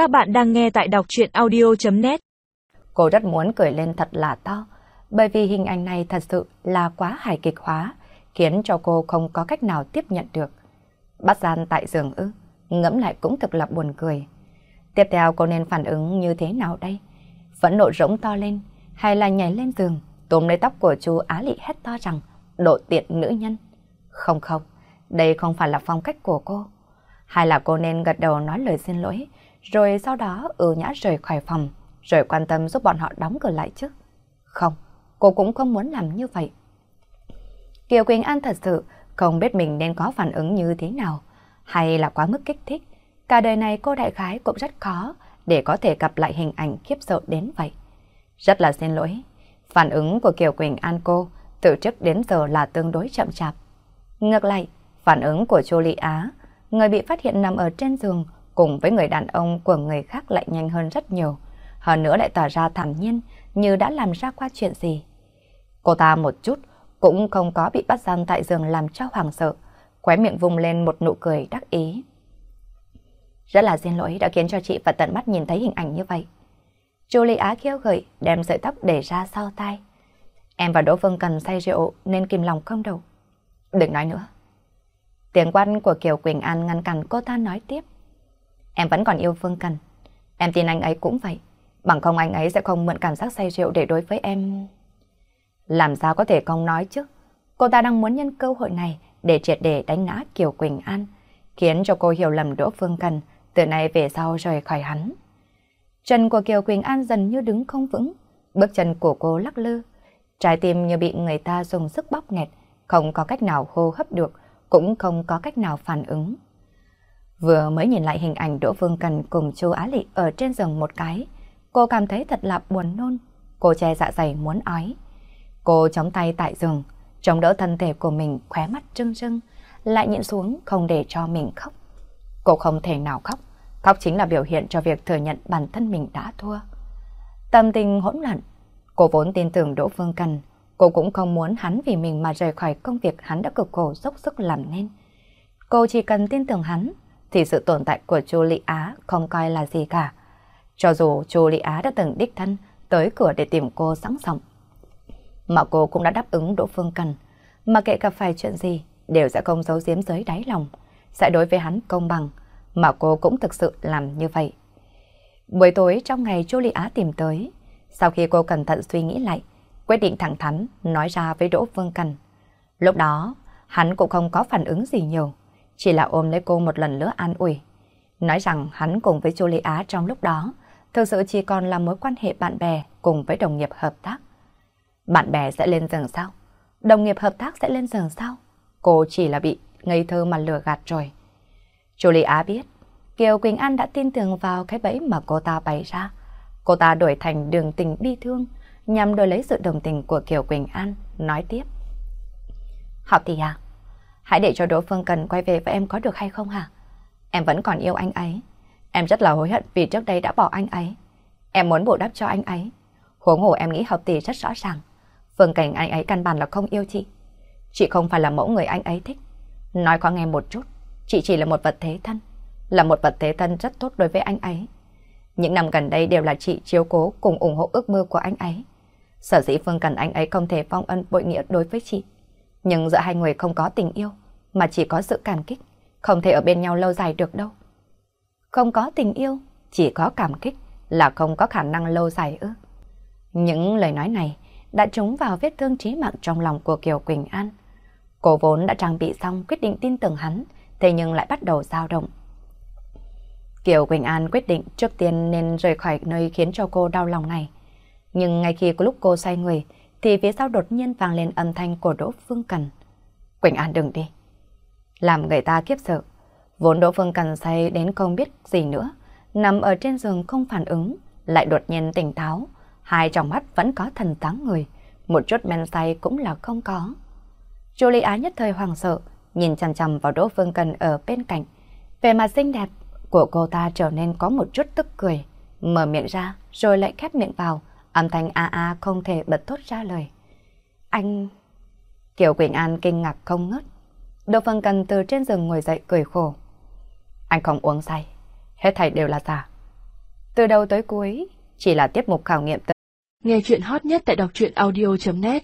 Các bạn đang nghe tại đọc chuyện audio.net Cô rất muốn cười lên thật là to, bởi vì hình ảnh này thật sự là quá hài kịch hóa, khiến cho cô không có cách nào tiếp nhận được. Bắt gian tại giường ư, ngẫm lại cũng thực là buồn cười. Tiếp theo cô nên phản ứng như thế nào đây? Vẫn nộ rỗng to lên, hay là nhảy lên giường, tôm lấy tóc của chú Á Lị hét to rằng độ tiện nữ nhân. Không không, đây không phải là phong cách của cô. Hay là cô nên gật đầu nói lời xin lỗi, rồi sau đó ưu nhã rời khỏi phòng, rồi quan tâm giúp bọn họ đóng cửa lại chứ. Không, cô cũng không muốn làm như vậy. Kiều Quỳnh An thật sự không biết mình nên có phản ứng như thế nào, hay là quá mức kích thích. Cả đời này cô đại khái cũng rất khó để có thể gặp lại hình ảnh khiếp sợ đến vậy. Rất là xin lỗi, phản ứng của Kiều Quỳnh An cô từ trước đến giờ là tương đối chậm chạp. Ngược lại, phản ứng của Chu lị Á, người bị phát hiện nằm ở trên giường cùng với người đàn ông của người khác lại nhanh hơn rất nhiều. Hơn nữa lại tỏ ra thản nhiên như đã làm ra qua chuyện gì. Cô ta một chút cũng không có bị bắt giam tại giường làm cho hoàng sợ, khóe miệng vùng lên một nụ cười đắc ý. Rất là xin lỗi đã khiến cho chị và tận mắt nhìn thấy hình ảnh như vậy. Julie Á khiêu gợi đem sợi tóc để ra sau tay. Em và Đỗ Phương cần say rượu nên kìm lòng không đầu. Đừng nói nữa. Tiếng quan của Kiều Quỳnh An ngăn cản cô ta nói tiếp. Em vẫn còn yêu Phương Cần. Em tin anh ấy cũng vậy. Bằng không anh ấy sẽ không mượn cảm giác say rượu để đối với em. Làm sao có thể không nói chứ? Cô ta đang muốn nhân cơ hội này để triệt để đánh ngã Kiều Quỳnh An, khiến cho cô hiểu lầm Đỗ Phương Cần từ nay về sau rời khỏi hắn. Chân của Kiều Quỳnh An dần như đứng không vững, bước chân của cô lắc lư. Trái tim như bị người ta dùng sức bóp nghẹt, không có cách nào hô hấp được, cũng không có cách nào phản ứng. Vừa mới nhìn lại hình ảnh Đỗ Phương Cần cùng Chu Á Lị ở trên giường một cái, cô cảm thấy thật là buồn nôn, cô che dạ dày muốn ói. Cô chống tay tại giường, chống đỡ thân thể của mình khóe mắt trưng trưng, lại nhịn xuống không để cho mình khóc. Cô không thể nào khóc, khóc chính là biểu hiện cho việc thừa nhận bản thân mình đã thua. Tâm tình hỗn loạn, cô vốn tin tưởng Đỗ Phương Cần, cô cũng không muốn hắn vì mình mà rời khỏi công việc hắn đã cực khổ dốc sức làm nên. Cô chỉ cần tin tưởng hắn, thì sự tồn tại của Chu Lị Á không coi là gì cả. Cho dù Chu Lị Á đã từng đích thân tới cửa để tìm cô sẵn sòng. Mà cô cũng đã đáp ứng Đỗ Phương Cần, mà kệ gặp phải chuyện gì đều sẽ không giấu giếm dưới đáy lòng, sẽ đối với hắn công bằng, mà cô cũng thực sự làm như vậy. Buổi tối trong ngày Chu Lị Á tìm tới, sau khi cô cẩn thận suy nghĩ lại, quyết định thẳng thắn nói ra với Đỗ Phương Cần. Lúc đó, hắn cũng không có phản ứng gì nhiều, chỉ là ôm lấy cô một lần nữa an ủi. Nói rằng hắn cùng với Julia Á trong lúc đó thực sự chỉ còn là mối quan hệ bạn bè cùng với đồng nghiệp hợp tác. Bạn bè sẽ lên giường sao? Đồng nghiệp hợp tác sẽ lên giường sao? Cô chỉ là bị ngây thơ mà lừa gạt rồi. Julia Á biết, Kiều Quỳnh An đã tin tưởng vào cái bẫy mà cô ta bày ra. Cô ta đổi thành đường tình bi thương nhằm đổi lấy sự đồng tình của Kiều Quỳnh An, nói tiếp. Học thì à? Hãy để cho Đỗ Phương Cần quay về với em có được hay không hả? Em vẫn còn yêu anh ấy. Em rất là hối hận vì trước đây đã bỏ anh ấy. Em muốn bù đắp cho anh ấy. Huống hồ em nghĩ hợp tỷ rất rõ ràng. Phương Cảnh anh ấy căn bản là không yêu chị. Chị không phải là mẫu người anh ấy thích. Nói qua nghe một chút, chị chỉ là một vật thế thân. Là một vật thế thân rất tốt đối với anh ấy. Những năm gần đây đều là chị chiếu cố cùng ủng hộ ước mơ của anh ấy. Sở dĩ Phương Cần anh ấy không thể phong ân bội nghĩa đối với chị. Nhưng giữa hai người không có tình yêu, mà chỉ có sự cảm kích, không thể ở bên nhau lâu dài được đâu. Không có tình yêu, chỉ có cảm kích là không có khả năng lâu dài ư. Những lời nói này đã trúng vào vết thương trí mạng trong lòng của Kiều Quỳnh An. Cô vốn đã trang bị xong quyết định tin tưởng hắn, thế nhưng lại bắt đầu dao động. Kiều Quỳnh An quyết định trước tiên nên rời khỏi nơi khiến cho cô đau lòng này. Nhưng ngay khi có lúc cô xoay người, thì phía sau đột nhiên vang lên âm thanh của Đỗ Phương Cần. Quỳnh An đừng đi. Làm người ta kiếp sợ. Vốn Đỗ Phương Cần say đến không biết gì nữa, nằm ở trên giường không phản ứng, lại đột nhiên tỉnh táo, hai trong mắt vẫn có thần táng người, một chút men say cũng là không có. Julie Á nhất thời hoàng sợ, nhìn chằm chằm vào Đỗ Phương Cần ở bên cạnh. Về mặt xinh đẹp của cô ta trở nên có một chút tức cười, mở miệng ra rồi lại khép miệng vào, âm thanh a a không thể bật thốt ra lời. Anh... Kiều Quỳnh An kinh ngạc không ngớt. Đỗ Phân Cần từ trên giường ngồi dậy cười khổ. Anh không uống say, hết thảy đều là giả. Từ đầu tới cuối, chỉ là tiết mục khảo nghiệm. Nghe chuyện hot nhất tại đọc truyện audio.net